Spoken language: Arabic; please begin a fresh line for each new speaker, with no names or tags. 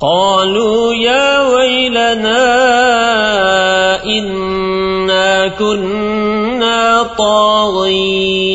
قالوا يا ويلنا إنا كنا طاغين.